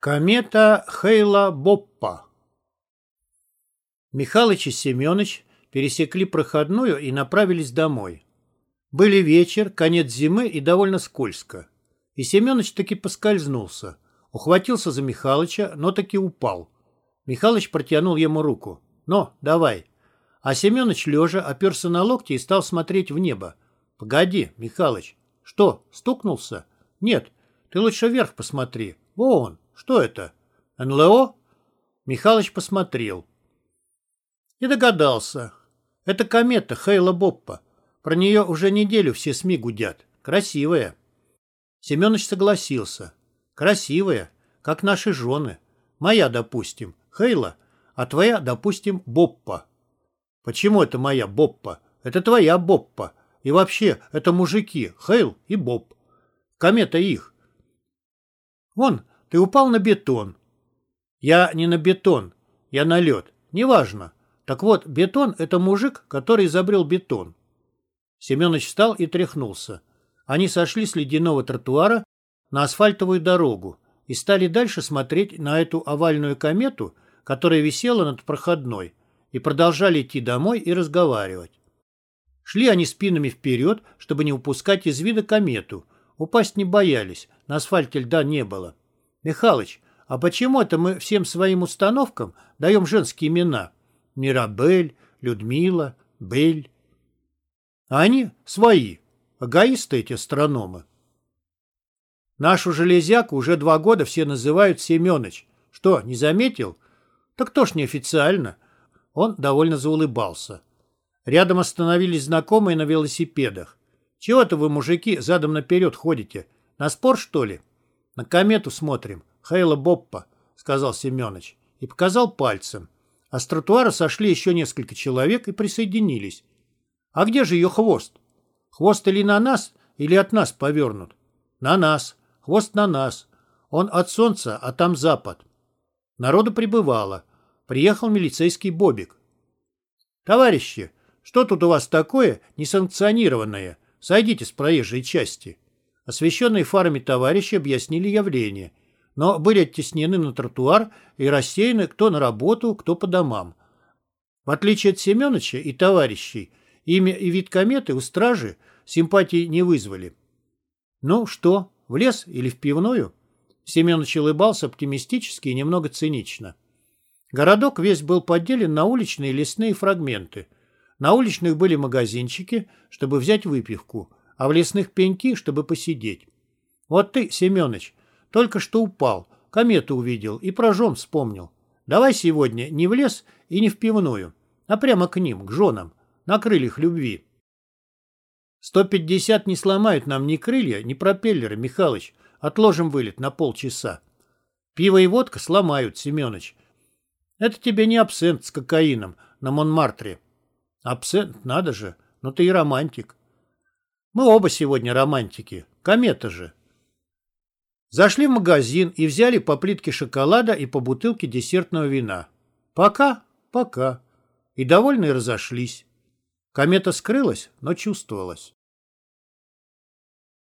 Комета Хейла-Боппа Михалыч и Семёныч пересекли проходную и направились домой. Были вечер, конец зимы и довольно скользко. И Семёныч таки поскользнулся. Ухватился за Михалыча, но таки упал. Михалыч протянул ему руку. «Но, давай». А Семёныч, лежа, оперся на локти и стал смотреть в небо. «Погоди, Михалыч». «Что, стукнулся?» «Нет, ты лучше вверх посмотри. Вон, что это? НЛО? Михалыч посмотрел. И догадался. Это комета Хейла Боппа. Про нее уже неделю все СМИ гудят. Красивая. Семенович согласился. Красивая, как наши жены. Моя, допустим, Хейла, а твоя, допустим, Боппа. Почему это моя Боппа? Это твоя Боппа. И вообще, это мужики, Хейл и Боб. Комета их. Вон, ты упал на бетон. Я не на бетон, я на лед. Неважно. Так вот, бетон — это мужик, который изобрел бетон. Семенович встал и тряхнулся. Они сошли с ледяного тротуара на асфальтовую дорогу и стали дальше смотреть на эту овальную комету, которая висела над проходной, и продолжали идти домой и разговаривать. Шли они спинами вперед, чтобы не упускать из вида комету. Упасть не боялись, на асфальте льда не было. Михалыч, а почему это мы всем своим установкам даем женские имена? Мирабель, Людмила, Бель. А они свои, эгоисты эти астрономы. Нашу железяку уже два года все называют Семенович. Что, не заметил? Так кто ж неофициально? Он довольно заулыбался. Рядом остановились знакомые на велосипедах. Чего-то вы, мужики, задом наперед ходите? На спор, что ли? На комету смотрим. Хейла Боппа, сказал Семенович. И показал пальцем. А с тротуара сошли еще несколько человек и присоединились. А где же ее хвост? Хвост или на нас, или от нас повернут? На нас. Хвост на нас. Он от солнца, а там запад. Народу прибывало. Приехал милицейский бобик. Товарищи, что тут у вас такое несанкционированное? Сойдите с проезжей части. Освещенные фарами товарищи объяснили явление, но были оттеснены на тротуар и рассеяны кто на работу, кто по домам. В отличие от Семеновича и товарищей, имя и вид кометы у стражи симпатии не вызвали. «Ну что, в лес или в пивную?» Семенович улыбался оптимистически и немного цинично. Городок весь был поделен на уличные и лесные фрагменты. На уличных были магазинчики, чтобы взять выпивку – а в лесных пеньки, чтобы посидеть. Вот ты, Семенович, только что упал, комету увидел и про жен вспомнил. Давай сегодня не в лес и не в пивную, а прямо к ним, к женам, на крыльях любви. Сто пятьдесят не сломают нам ни крылья, ни пропеллеры, Михалыч. Отложим вылет на полчаса. Пиво и водка сломают, Семенович. Это тебе не абсент с кокаином на Монмартре. Абсент, надо же, но ты и романтик. Мы оба сегодня романтики. Комета же. Зашли в магазин и взяли по плитке шоколада и по бутылке десертного вина. Пока, пока. И довольные разошлись. Комета скрылась, но чувствовалась.